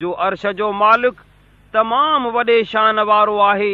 جو عرش جو مالڪ تمام وڏي شان وارو آهي.